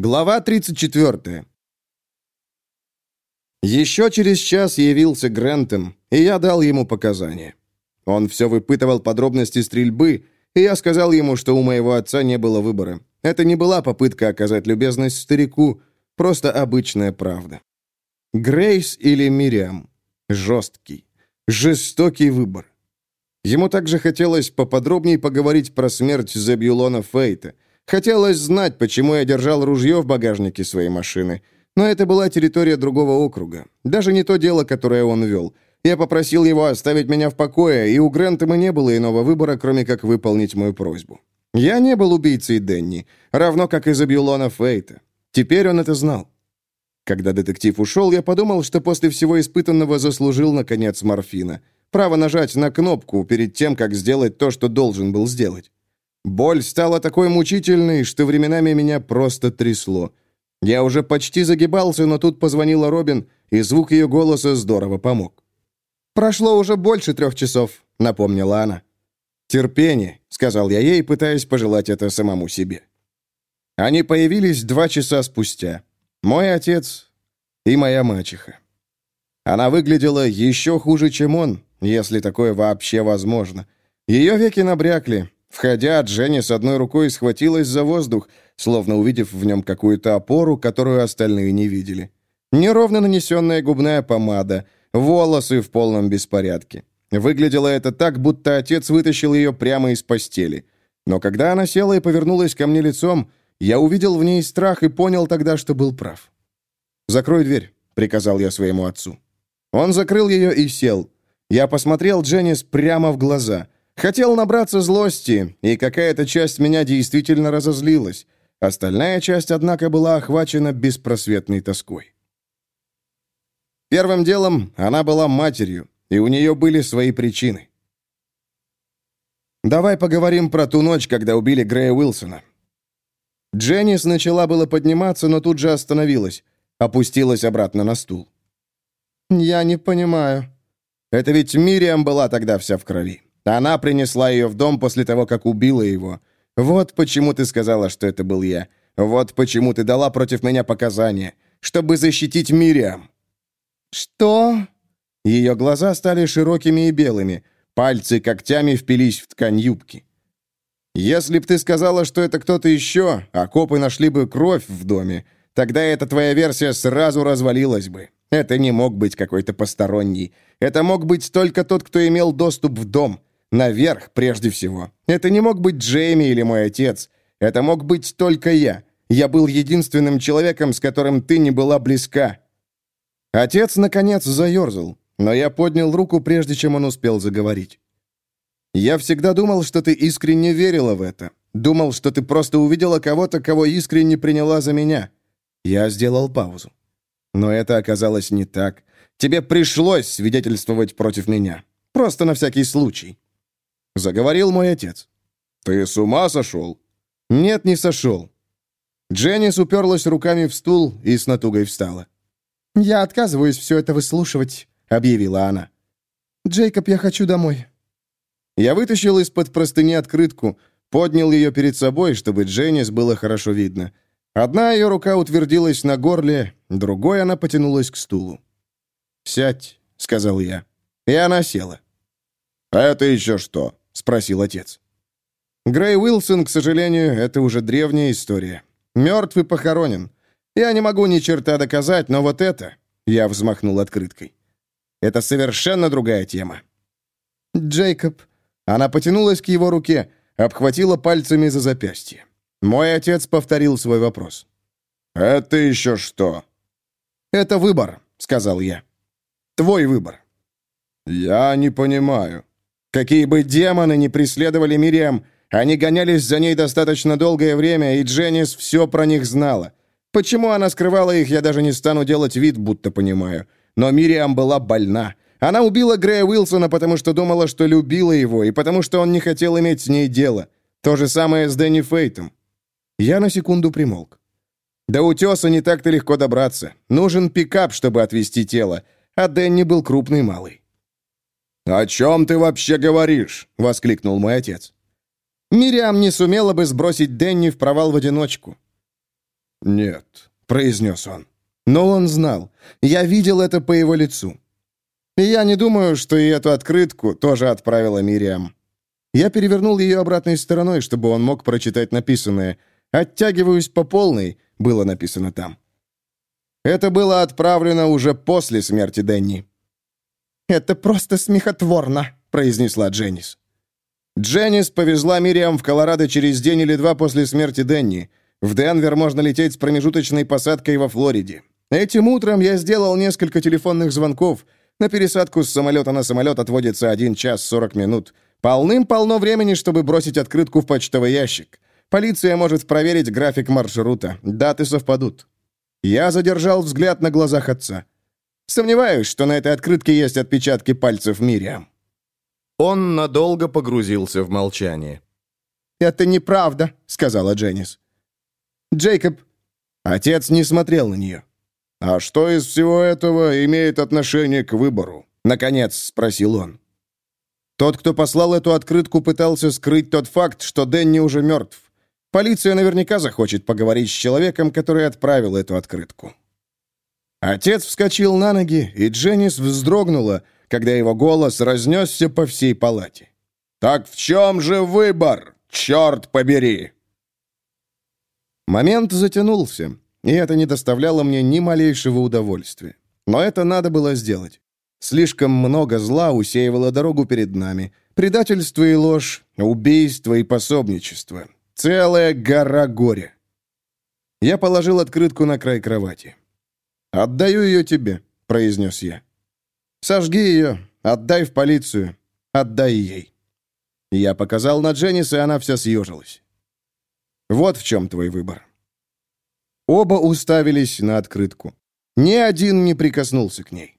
Глава 34. Еще через час явился Грентом, и я дал ему показания. Он все выпытывал подробности стрельбы, и я сказал ему, что у моего отца не было выбора. Это не была попытка оказать любезность старику, просто обычная правда. Грейс или Мириам? Жесткий, жестокий выбор. Ему также хотелось поподробнее поговорить про смерть Зебюлона Фейта — Хотелось знать, почему я держал ружье в багажнике своей машины. Но это была территория другого округа. Даже не то дело, которое он вел. Я попросил его оставить меня в покое, и у Грентема не было иного выбора, кроме как выполнить мою просьбу. Я не был убийцей Денни, равно как и Забьюлона Фейта. Теперь он это знал. Когда детектив ушел, я подумал, что после всего испытанного заслужил, наконец, морфина. Право нажать на кнопку перед тем, как сделать то, что должен был сделать. Боль стала такой мучительной, что временами меня просто трясло. Я уже почти загибался, но тут позвонила Робин, и звук ее голоса здорово помог. «Прошло уже больше трех часов», — напомнила она. «Терпение», — сказал я ей, пытаясь пожелать это самому себе. Они появились два часа спустя. Мой отец и моя мачеха. Она выглядела еще хуже, чем он, если такое вообще возможно. Ее веки набрякли, Входя, Дженни с одной рукой схватилась за воздух, словно увидев в нем какую-то опору, которую остальные не видели. Неровно нанесенная губная помада, волосы в полном беспорядке. Выглядело это так, будто отец вытащил ее прямо из постели. Но когда она села и повернулась ко мне лицом, я увидел в ней страх и понял тогда, что был прав. «Закрой дверь», — приказал я своему отцу. Он закрыл ее и сел. Я посмотрел Дженнис прямо в глаза — Хотел набраться злости, и какая-то часть меня действительно разозлилась. Остальная часть, однако, была охвачена беспросветной тоской. Первым делом она была матерью, и у нее были свои причины. «Давай поговорим про ту ночь, когда убили Грея Уилсона». Дженнис начала было подниматься, но тут же остановилась, опустилась обратно на стул. «Я не понимаю». «Это ведь Мириам была тогда вся в крови. Она принесла ее в дом после того, как убила его. Вот почему ты сказала, что это был я. Вот почему ты дала против меня показания. Чтобы защитить Мириам». «Что?» Ее глаза стали широкими и белыми. Пальцы когтями впились в ткань юбки. «Если б ты сказала, что это кто-то еще, а копы нашли бы кровь в доме, тогда эта твоя версия сразу развалилась бы. Это не мог быть какой-то посторонний. Это мог быть только тот, кто имел доступ в дом. Наверх, прежде всего. Это не мог быть Джейми или мой отец. Это мог быть только я. Я был единственным человеком, с которым ты не была близка». Отец, наконец, заерзал, но я поднял руку, прежде чем он успел заговорить. «Я всегда думал, что ты искренне верила в это. Думал, что ты просто увидела кого-то, кого искренне приняла за меня». Я сделал паузу. Но это оказалось не так. Тебе пришлось свидетельствовать против меня. Просто на всякий случай. Заговорил мой отец. «Ты с ума сошел?» «Нет, не сошел». Дженнис уперлась руками в стул и с натугой встала. «Я отказываюсь все это выслушивать», — объявила она. «Джейкоб, я хочу домой». Я вытащил из-под простыни открытку, поднял ее перед собой, чтобы Дженнис было хорошо видно. Одна ее рука утвердилась на горле, другой она потянулась к стулу. «Сядь», — сказал я. И она села. «А это еще что?» Спросил отец. Грей Уилсон, к сожалению, это уже древняя история. Мертв и похоронен. Я не могу ни черта доказать, но вот это...» Я взмахнул открыткой. «Это совершенно другая тема». «Джейкоб...» Она потянулась к его руке, обхватила пальцами за запястье. Мой отец повторил свой вопрос. «Это еще что?» «Это выбор», — сказал я. «Твой выбор». «Я не понимаю». Какие бы демоны ни преследовали Мириам, они гонялись за ней достаточно долгое время, и Дженнис все про них знала. Почему она скрывала их, я даже не стану делать вид, будто понимаю. Но Мириам была больна. Она убила Грея Уилсона, потому что думала, что любила его, и потому что он не хотел иметь с ней дело. То же самое с Дэнни Фейтом. Я на секунду примолк. До утеса не так-то легко добраться. Нужен пикап, чтобы отвезти тело, а Дэнни был крупный малый. «О чем ты вообще говоришь?» — воскликнул мой отец. «Мириам не сумела бы сбросить Денни в провал в одиночку». «Нет», — произнес он. Но он знал. Я видел это по его лицу. И я не думаю, что и эту открытку тоже отправила Мириам. Я перевернул ее обратной стороной, чтобы он мог прочитать написанное. «Оттягиваюсь по полной», — было написано там. Это было отправлено уже после смерти Дэнни. «Это просто смехотворно», — произнесла Дженнис. Дженнис повезла Мириам в Колорадо через день или два после смерти Дэнни. В Денвер можно лететь с промежуточной посадкой во Флориде. Этим утром я сделал несколько телефонных звонков. На пересадку с самолета на самолет отводится 1 час 40 минут. Полным-полно времени, чтобы бросить открытку в почтовый ящик. Полиция может проверить график маршрута. Даты совпадут. Я задержал взгляд на глазах отца. Сомневаюсь, что на этой открытке есть отпечатки пальцев Мириам. Он надолго погрузился в молчание. «Это неправда», — сказала Дженнис. «Джейкоб...» Отец не смотрел на нее. «А что из всего этого имеет отношение к выбору?» — наконец спросил он. Тот, кто послал эту открытку, пытался скрыть тот факт, что Дэнни уже мертв. Полиция наверняка захочет поговорить с человеком, который отправил эту открытку. Отец вскочил на ноги, и Дженнис вздрогнула, когда его голос разнесся по всей палате. «Так в чем же выбор? Черт побери!» Момент затянулся и это не доставляло мне ни малейшего удовольствия. Но это надо было сделать. Слишком много зла усеивало дорогу перед нами. Предательство и ложь, убийство и пособничество. Целая гора горя. Я положил открытку на край кровати. «Отдаю ее тебе», — произнес я. «Сожги ее, отдай в полицию, отдай ей». Я показал на Дженнис, и она вся съежилась. «Вот в чем твой выбор. Оба уставились на открытку. Ни один не прикоснулся к ней.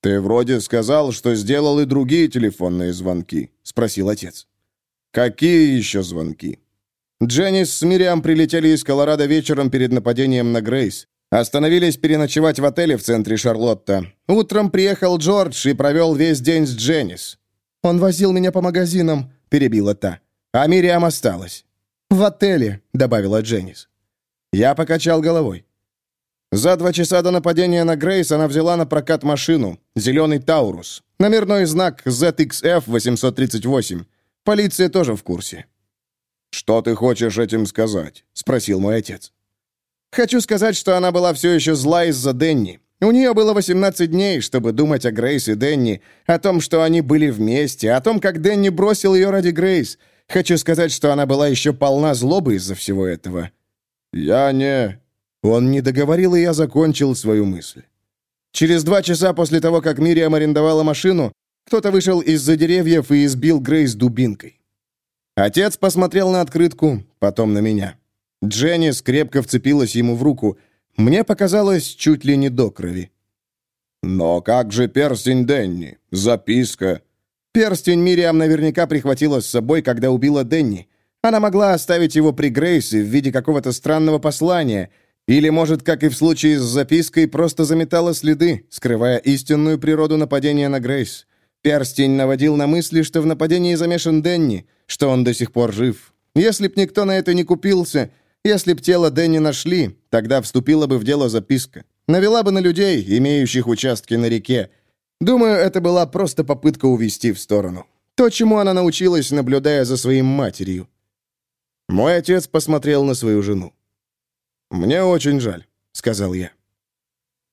«Ты вроде сказал, что сделал и другие телефонные звонки», — спросил отец. «Какие еще звонки?» Дженнис с Мириам прилетели из Колорадо вечером перед нападением на Грейс. Остановились переночевать в отеле в центре Шарлотта. Утром приехал Джордж и провел весь день с Дженнис. «Он возил меня по магазинам», — перебила та. «А Мириам осталась». «В отеле», — добавила Дженнис. Я покачал головой. За два часа до нападения на Грейс она взяла на прокат машину, зеленый Таурус, номерной знак ZXF-838. Полиция тоже в курсе. «Что ты хочешь этим сказать?» — спросил мой отец. «Хочу сказать, что она была все еще зла из-за Денни. У нее было 18 дней, чтобы думать о Грейс и Денни, о том, что они были вместе, о том, как Денни бросил ее ради Грейс. Хочу сказать, что она была еще полна злобы из-за всего этого. «Я не...» Он не договорил, и я закончил свою мысль. Через два часа после того, как Мириам арендовала машину, кто-то вышел из-за деревьев и избил Грейс дубинкой. Отец посмотрел на открытку, потом на меня. Дженни скрепко вцепилась ему в руку. Мне показалось чуть ли не до крови. «Но как же перстень Денни? Записка?» Перстень Мириам наверняка прихватила с собой, когда убила Денни. Она могла оставить его при Грейсе в виде какого-то странного послания, или, может, как и в случае с запиской, просто заметала следы, скрывая истинную природу нападения на Грейс. Перстень наводил на мысли, что в нападении замешан Денни, что он до сих пор жив. Если б никто на это не купился, если б тело Денни нашли, тогда вступила бы в дело записка. Навела бы на людей, имеющих участки на реке. Думаю, это была просто попытка увести в сторону. То, чему она научилась, наблюдая за своим матерью. Мой отец посмотрел на свою жену. «Мне очень жаль», — сказал я.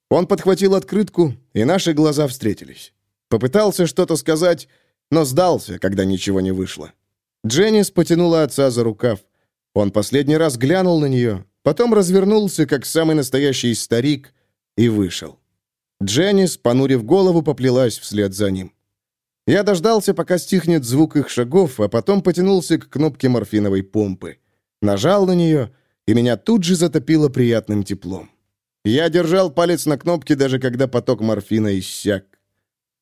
Он подхватил открытку, и наши глаза встретились. Попытался что-то сказать, но сдался, когда ничего не вышло. Дженнис потянула отца за рукав. Он последний раз глянул на нее, потом развернулся, как самый настоящий старик, и вышел. Дженнис, понурив голову, поплелась вслед за ним. Я дождался, пока стихнет звук их шагов, а потом потянулся к кнопке морфиновой помпы. Нажал на нее, и меня тут же затопило приятным теплом. Я держал палец на кнопке, даже когда поток морфина иссяк.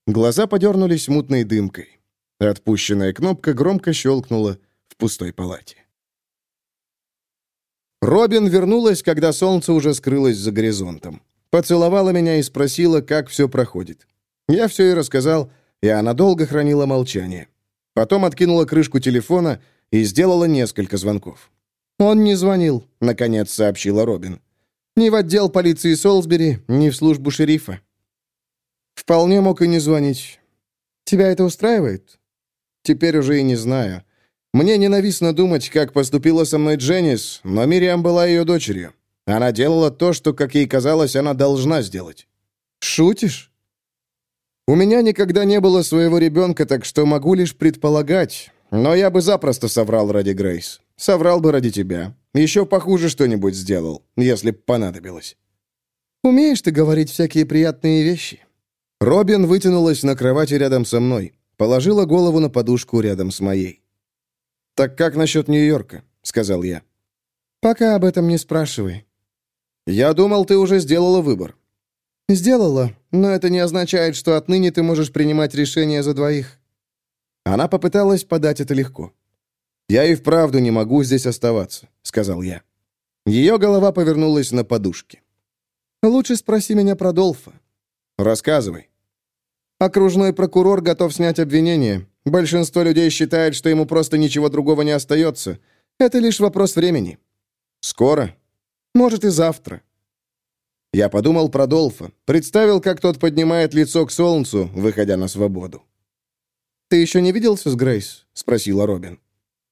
Глаза подернулись мутной дымкой. Отпущенная кнопка громко щелкнула в пустой палате. Робин вернулась, когда солнце уже скрылось за горизонтом. Поцеловала меня и спросила, как все проходит. Я все и рассказал, и она долго хранила молчание. Потом откинула крышку телефона и сделала несколько звонков. «Он не звонил», — наконец сообщила Робин. «Ни в отдел полиции Солсбери, ни в службу шерифа». «Вполне мог и не звонить. Тебя это устраивает?» «Теперь уже и не знаю. Мне ненавистно думать, как поступила со мной Дженнис, но Мириам была ее дочерью. Она делала то, что, как ей казалось, она должна сделать». «Шутишь?» «У меня никогда не было своего ребенка, так что могу лишь предполагать. Но я бы запросто соврал ради Грейс. Соврал бы ради тебя. Еще похуже что-нибудь сделал, если б понадобилось». «Умеешь ты говорить всякие приятные вещи?» Робин вытянулась на кровати рядом со мной, положила голову на подушку рядом с моей. «Так как насчет Нью-Йорка?» — сказал я. «Пока об этом не спрашивай». «Я думал, ты уже сделала выбор». «Сделала, но это не означает, что отныне ты можешь принимать решения за двоих». Она попыталась подать это легко. «Я и вправду не могу здесь оставаться», — сказал я. Ее голова повернулась на подушке. «Лучше спроси меня про Долфа». «Рассказывай». Окружной прокурор готов снять обвинение. Большинство людей считает, что ему просто ничего другого не остается. Это лишь вопрос времени. Скоро? Может, и завтра. Я подумал про Долфа, представил, как тот поднимает лицо к солнцу, выходя на свободу. «Ты еще не виделся с Грейс?» — спросила Робин.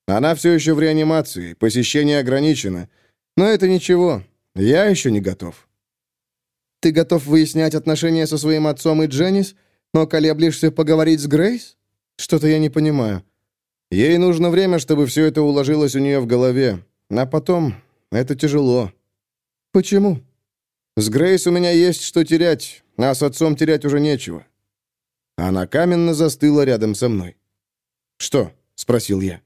«Она все еще в реанимации, посещение ограничено. Но это ничего, я еще не готов». «Ты готов выяснять отношения со своим отцом и Дженнис, но колеблешься поговорить с Грейс? Что-то я не понимаю. Ей нужно время, чтобы все это уложилось у нее в голове. А потом это тяжело». «Почему?» «С Грейс у меня есть что терять, а с отцом терять уже нечего». Она каменно застыла рядом со мной. «Что?» — спросил я.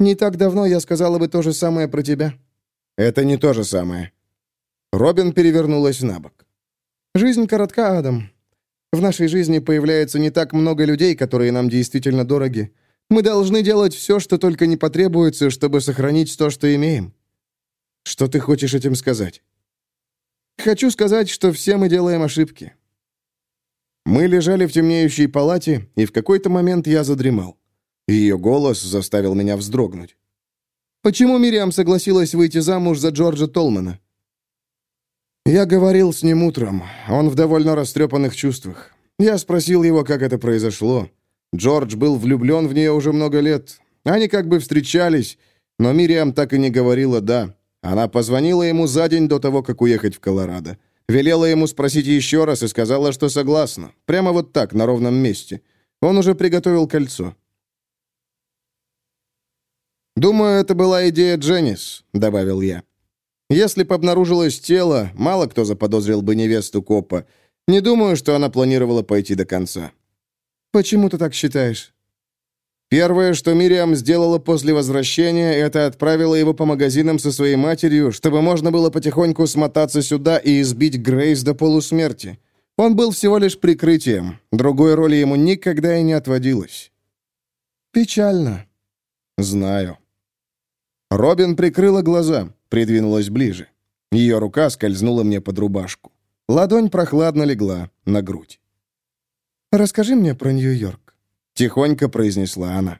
«Не так давно я сказала бы то же самое про тебя». «Это не то же самое». Робин перевернулась на бок. «Жизнь коротка, Адам. В нашей жизни появляется не так много людей, которые нам действительно дороги. Мы должны делать все, что только не потребуется, чтобы сохранить то, что имеем». «Что ты хочешь этим сказать?» «Хочу сказать, что все мы делаем ошибки. Мы лежали в темнеющей палате, и в какой-то момент я задремал. Ее голос заставил меня вздрогнуть. «Почему Мириам согласилась выйти замуж за Джорджа Толмана?» Я говорил с ним утром. Он в довольно растрепанных чувствах. Я спросил его, как это произошло. Джордж был влюблен в нее уже много лет. Они как бы встречались, но Мириам так и не говорила «да». Она позвонила ему за день до того, как уехать в Колорадо. Велела ему спросить еще раз и сказала, что согласна. Прямо вот так, на ровном месте. Он уже приготовил кольцо. «Думаю, это была идея Дженнис», — добавил я. «Если бы обнаружилось тело, мало кто заподозрил бы невесту Копа. Не думаю, что она планировала пойти до конца». «Почему ты так считаешь?» Первое, что Мириам сделала после возвращения, это отправила его по магазинам со своей матерью, чтобы можно было потихоньку смотаться сюда и избить Грейс до полусмерти. Он был всего лишь прикрытием. Другой роли ему никогда и не отводилось. «Печально». «Знаю». Робин прикрыла глаза, придвинулась ближе. Ее рука скользнула мне под рубашку. Ладонь прохладно легла на грудь. «Расскажи мне про Нью-Йорк». — тихонько произнесла она.